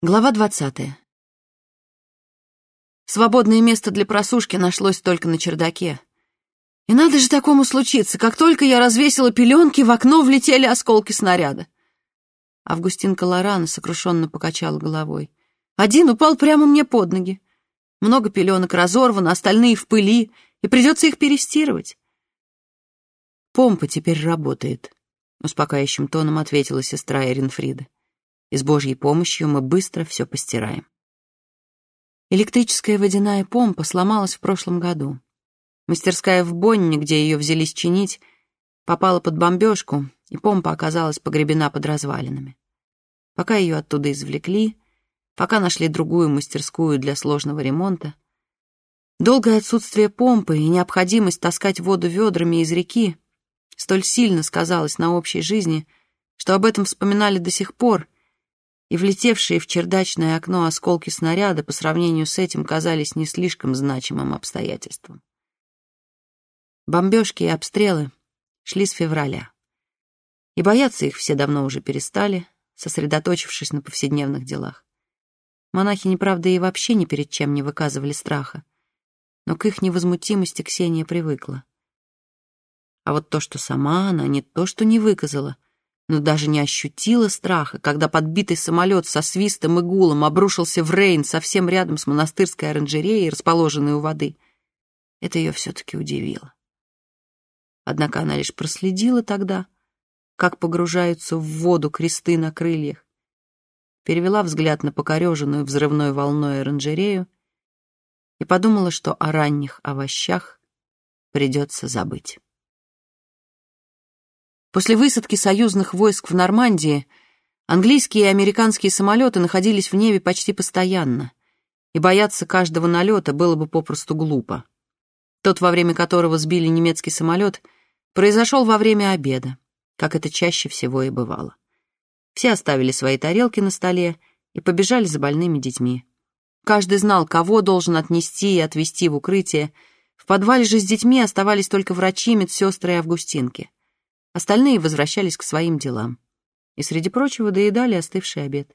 Глава двадцатая. Свободное место для просушки нашлось только на чердаке. И надо же такому случиться, как только я развесила пеленки, в окно влетели осколки снаряда. Августинка Лорана сокрушенно покачала головой. Один упал прямо мне под ноги. Много пеленок разорвано, остальные в пыли, и придется их перестирывать. «Помпа теперь работает», — успокаивающим тоном ответила сестра Эринфрида и с Божьей помощью мы быстро все постираем. Электрическая водяная помпа сломалась в прошлом году. Мастерская в Бонне, где ее взялись чинить, попала под бомбежку, и помпа оказалась погребена под развалинами. Пока ее оттуда извлекли, пока нашли другую мастерскую для сложного ремонта, долгое отсутствие помпы и необходимость таскать воду ведрами из реки столь сильно сказалось на общей жизни, что об этом вспоминали до сих пор — и влетевшие в чердачное окно осколки снаряда по сравнению с этим казались не слишком значимым обстоятельством. Бомбежки и обстрелы шли с февраля. И бояться их все давно уже перестали, сосредоточившись на повседневных делах. Монахи, неправда, и вообще ни перед чем не выказывали страха, но к их невозмутимости Ксения привыкла. А вот то, что сама она не то, что не выказала — но даже не ощутила страха, когда подбитый самолет со свистом и гулом обрушился в Рейн совсем рядом с монастырской оранжереей, расположенной у воды. Это ее все-таки удивило. Однако она лишь проследила тогда, как погружаются в воду кресты на крыльях, перевела взгляд на покореженную взрывной волной оранжерею и подумала, что о ранних овощах придется забыть. После высадки союзных войск в Нормандии английские и американские самолеты находились в небе почти постоянно, и бояться каждого налета было бы попросту глупо. Тот, во время которого сбили немецкий самолет, произошел во время обеда, как это чаще всего и бывало. Все оставили свои тарелки на столе и побежали за больными детьми. Каждый знал, кого должен отнести и отвезти в укрытие. В подвале же с детьми оставались только врачи, медсестры и августинки. Остальные возвращались к своим делам. И, среди прочего, доедали остывший обед.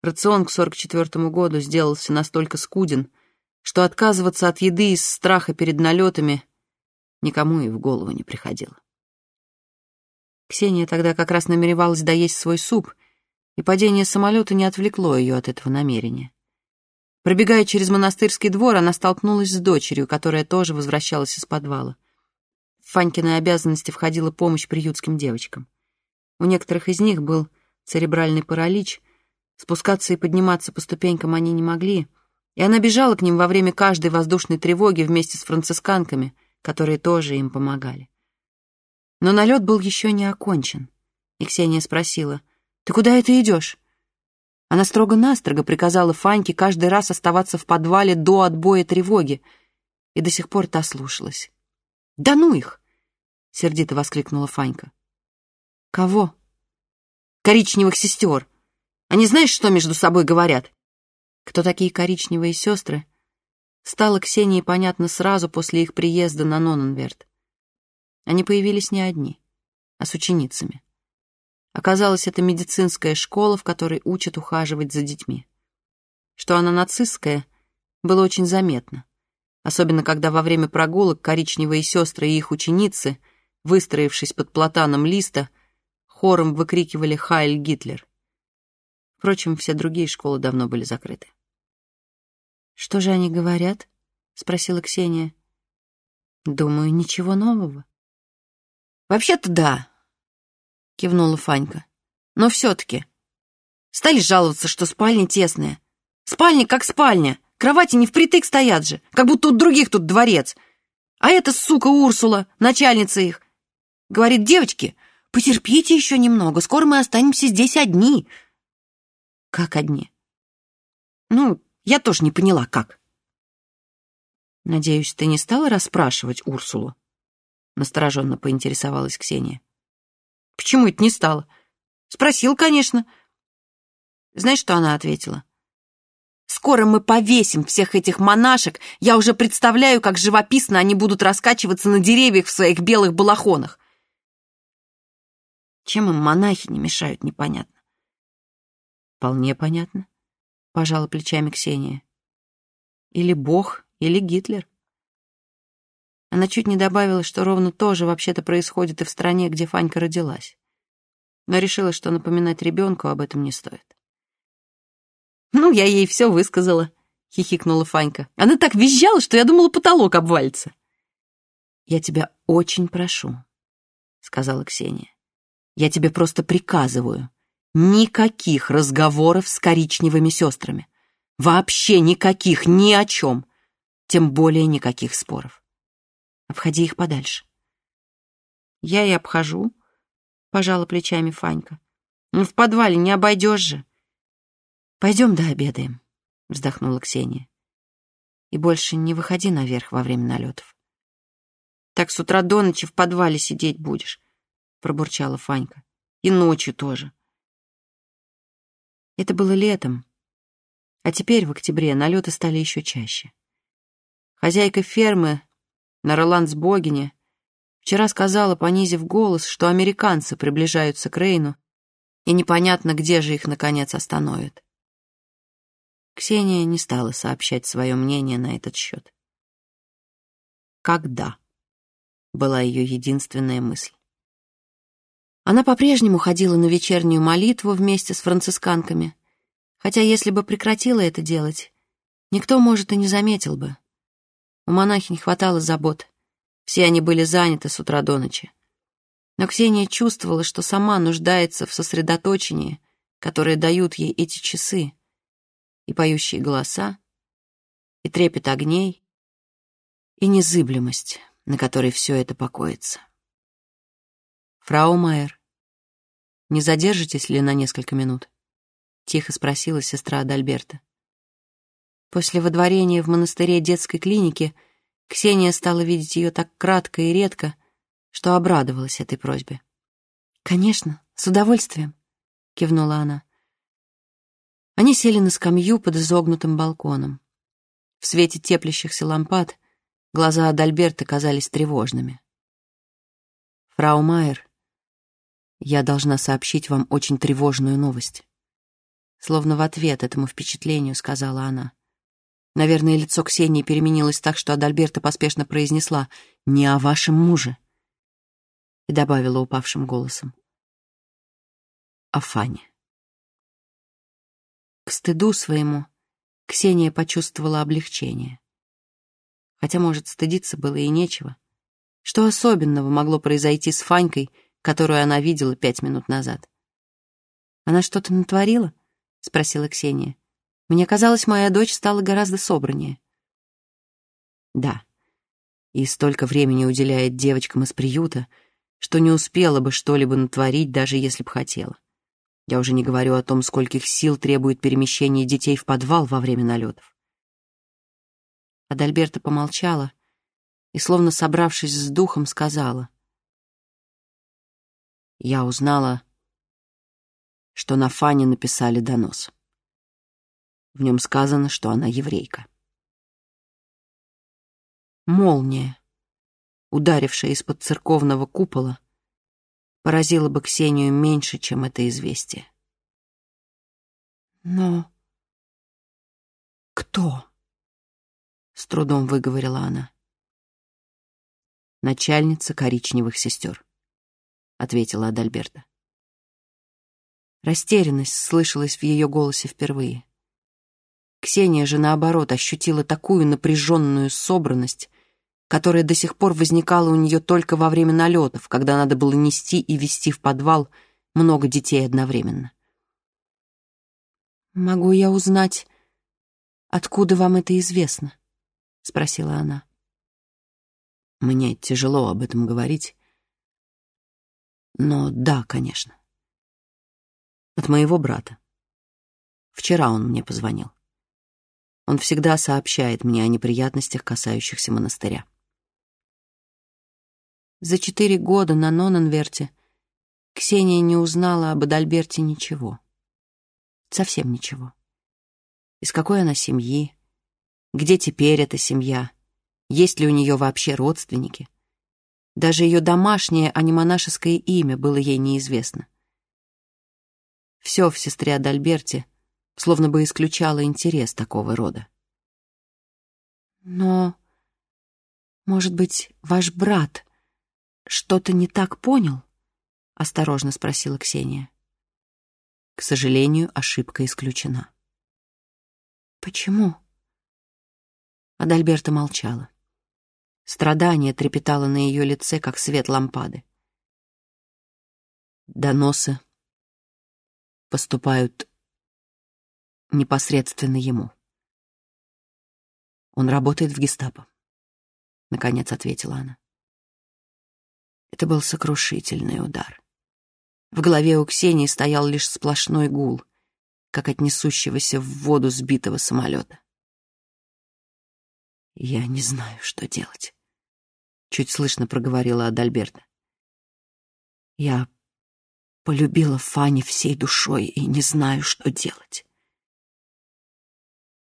Рацион к 44 году сделался настолько скуден, что отказываться от еды из страха перед налетами никому и в голову не приходило. Ксения тогда как раз намеревалась доесть свой суп, и падение самолета не отвлекло ее от этого намерения. Пробегая через монастырский двор, она столкнулась с дочерью, которая тоже возвращалась из подвала. В Фанькины обязанности входила помощь приютским девочкам. У некоторых из них был церебральный паралич, спускаться и подниматься по ступенькам они не могли, и она бежала к ним во время каждой воздушной тревоги вместе с францисканками, которые тоже им помогали. Но налет был еще не окончен, и Ксения спросила, «Ты куда это идешь?» Она строго-настрого приказала Фаньке каждый раз оставаться в подвале до отбоя тревоги, и до сих пор та слушалась. «Да ну их! — сердито воскликнула Фанька. «Кого?» «Коричневых сестер. Они знаешь, что между собой говорят?» Кто такие коричневые сестры, стало Ксении понятно сразу после их приезда на Ноненверт. Они появились не одни, а с ученицами. Оказалось, это медицинская школа, в которой учат ухаживать за детьми. Что она нацистская, было очень заметно, особенно когда во время прогулок коричневые сестры и их ученицы — выстроившись под платаном листа, хором выкрикивали «Хайль Гитлер!». Впрочем, все другие школы давно были закрыты. «Что же они говорят?» — спросила Ксения. «Думаю, ничего нового». «Вообще-то да», — кивнула Фанька. «Но все-таки. Стали жаловаться, что спальня тесная. Спальня как спальня. Кровати не впритык стоят же, как будто у других тут дворец. А эта сука Урсула, начальница их, Говорит, девочки, потерпите еще немного, скоро мы останемся здесь одни. Как одни? Ну, я тоже не поняла, как. Надеюсь, ты не стала расспрашивать Урсулу? Настороженно поинтересовалась Ксения. Почему это не стала? Спросил, конечно. Знаешь, что она ответила? Скоро мы повесим всех этих монашек. Я уже представляю, как живописно они будут раскачиваться на деревьях в своих белых балахонах. Чем им монахи не мешают, непонятно. Вполне понятно, — пожала плечами Ксения. «Или Бог, или Гитлер». Она чуть не добавила, что ровно то же вообще-то происходит и в стране, где Фанька родилась. Но решила, что напоминать ребенку об этом не стоит. «Ну, я ей все высказала», — хихикнула Фанька. «Она так визжала, что я думала, потолок обвалится». «Я тебя очень прошу», — сказала Ксения. «Я тебе просто приказываю. Никаких разговоров с коричневыми сестрами. Вообще никаких, ни о чем. Тем более никаких споров. Обходи их подальше. Я и обхожу, пожала плечами Фанька. Ну, в подвале не обойдешь же. Пойдем да обедаем, вздохнула Ксения. И больше не выходи наверх во время налетов. Так с утра до ночи в подвале сидеть будешь, пробурчала Фанька. И ночью тоже. Это было летом, а теперь, в октябре, налеты стали еще чаще. Хозяйка фермы на Роландсбогене, вчера сказала, понизив голос, что американцы приближаются к Рейну, и непонятно, где же их, наконец, остановят. Ксения не стала сообщать свое мнение на этот счет. «Когда?» — была ее единственная мысль. Она по-прежнему ходила на вечернюю молитву вместе с францисканками, хотя если бы прекратила это делать, никто, может, и не заметил бы. У монахинь хватало забот. Все они были заняты с утра до ночи. Но Ксения чувствовала, что сама нуждается в сосредоточении, которое дают ей эти часы, и поющие голоса, и трепет огней, и незыблемость, на которой все это покоится. «Фрау Майер, не задержитесь ли на несколько минут?» — тихо спросила сестра Адальберта. После водворения в монастыре детской клиники Ксения стала видеть ее так кратко и редко, что обрадовалась этой просьбе. «Конечно, с удовольствием», — кивнула она. Они сели на скамью под изогнутым балконом. В свете теплящихся лампад глаза Адальберта казались тревожными. «Фрау Майер, я должна сообщить вам очень тревожную новость». Словно в ответ этому впечатлению сказала она. Наверное, лицо Ксении переменилось так, что Адальберта поспешно произнесла «Не о вашем муже» и добавила упавшим голосом «О Фане». К стыду своему Ксения почувствовала облегчение. Хотя, может, стыдиться было и нечего. Что особенного могло произойти с Фанькой, которую она видела пять минут назад? «Она что-то натворила?» — спросила Ксения. Мне казалось, моя дочь стала гораздо собраннее. Да, и столько времени уделяет девочкам из приюта, что не успела бы что-либо натворить, даже если бы хотела. Я уже не говорю о том, скольких сил требует перемещение детей в подвал во время налетов. Адальберта помолчала и, словно собравшись с духом, сказала. Я узнала, что на Фане написали донос. В нем сказано, что она еврейка. Молния, ударившая из-под церковного купола, поразила бы Ксению меньше, чем это известие. «Но кто?» — с трудом выговорила она. «Начальница коричневых сестер», — ответила Адальберта. Растерянность слышалась в ее голосе впервые. Ксения же, наоборот, ощутила такую напряженную собранность, которая до сих пор возникала у нее только во время налетов, когда надо было нести и вести в подвал много детей одновременно. «Могу я узнать, откуда вам это известно?» — спросила она. «Мне тяжело об этом говорить, но да, конечно. От моего брата. Вчера он мне позвонил. Он всегда сообщает мне о неприятностях, касающихся монастыря. За четыре года на Нонанверте Ксения не узнала об Адальберте ничего. Совсем ничего. Из какой она семьи? Где теперь эта семья? Есть ли у нее вообще родственники? Даже ее домашнее, а не монашеское имя было ей неизвестно. Все в сестре Адальберте словно бы исключала интерес такого рода. Но, может быть, ваш брат что-то не так понял? Осторожно спросила Ксения. К сожалению, ошибка исключена. Почему? Адальберта молчала. Страдание трепетало на ее лице, как свет лампады. Доносы поступают непосредственно ему. Он работает в гестапо, — наконец ответила она. Это был сокрушительный удар. В голове у Ксении стоял лишь сплошной гул, как от несущегося в воду сбитого самолета. «Я не знаю, что делать», — чуть слышно проговорила Адальберта. «Я полюбила Фанни всей душой и не знаю, что делать».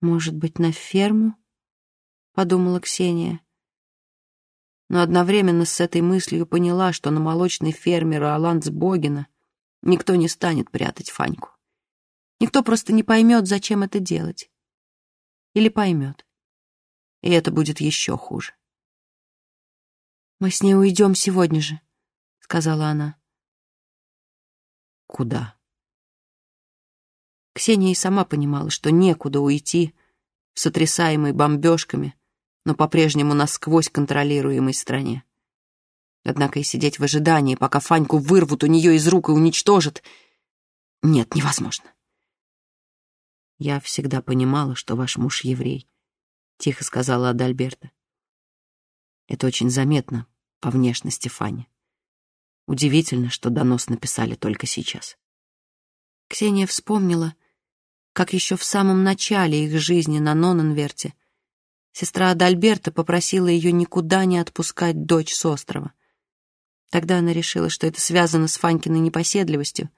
«Может быть, на ферму?» — подумала Ксения. Но одновременно с этой мыслью поняла, что на молочной ферме Роаландсбогена никто не станет прятать Фаньку. Никто просто не поймет, зачем это делать. Или поймет. И это будет еще хуже. «Мы с ней уйдем сегодня же», — сказала она. «Куда?» Ксения и сама понимала, что некуда уйти, сотрясаемой бомбежками, но по-прежнему насквозь контролируемой стране. Однако и сидеть в ожидании, пока Фаньку вырвут у нее из рук и уничтожат, нет, невозможно. «Я всегда понимала, что ваш муж еврей», — тихо сказала Адальберта. «Это очень заметно по внешности Фани. Удивительно, что донос написали только сейчас». Ксения вспомнила, как еще в самом начале их жизни на Ноненверте сестра Адальберта попросила ее никуда не отпускать дочь с острова. Тогда она решила, что это связано с Фанькиной непоседливостью,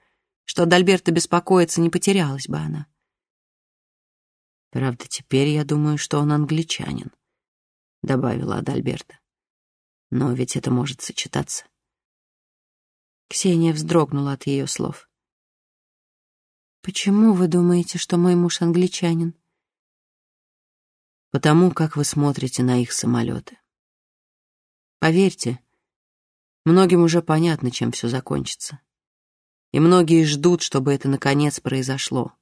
что Адальберта беспокоится, не потерялась бы она. «Правда, теперь я думаю, что он англичанин», — добавила Адальберта. «Но ведь это может сочетаться». Ксения вздрогнула от ее слов. «Почему вы думаете, что мой муж англичанин?» «Потому как вы смотрите на их самолеты. Поверьте, многим уже понятно, чем все закончится. И многие ждут, чтобы это наконец произошло,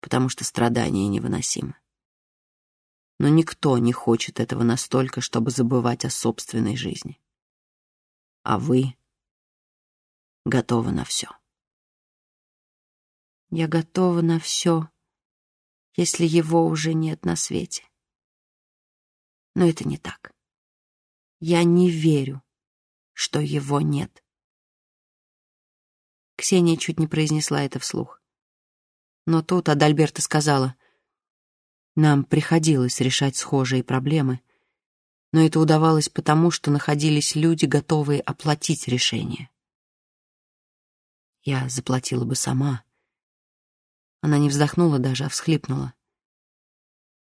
потому что страдания невыносимы. Но никто не хочет этого настолько, чтобы забывать о собственной жизни. А вы готовы на все. Я готова на все, если его уже нет на свете. Но это не так. Я не верю, что его нет. Ксения чуть не произнесла это вслух. Но тут Адальберта сказала, «Нам приходилось решать схожие проблемы, но это удавалось потому, что находились люди, готовые оплатить решение. Я заплатила бы сама, она не вздохнула даже, а всхлипнула.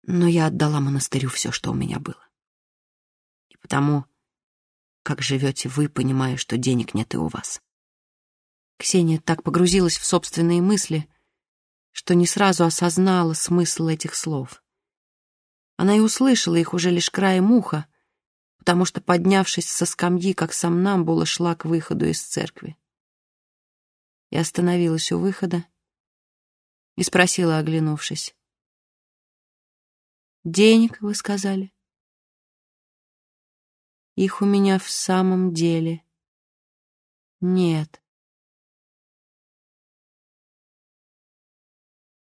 Но я отдала монастырю все, что у меня было. И потому, как живете вы, понимая, что денег нет и у вас. Ксения так погрузилась в собственные мысли, что не сразу осознала смысл этих слов. Она и услышала их уже лишь краем уха, потому что, поднявшись со скамьи, как сам нам было шла к выходу из церкви. И остановилась у выхода, и спросила, оглянувшись. «Денег, вы сказали?» «Их у меня в самом деле нет».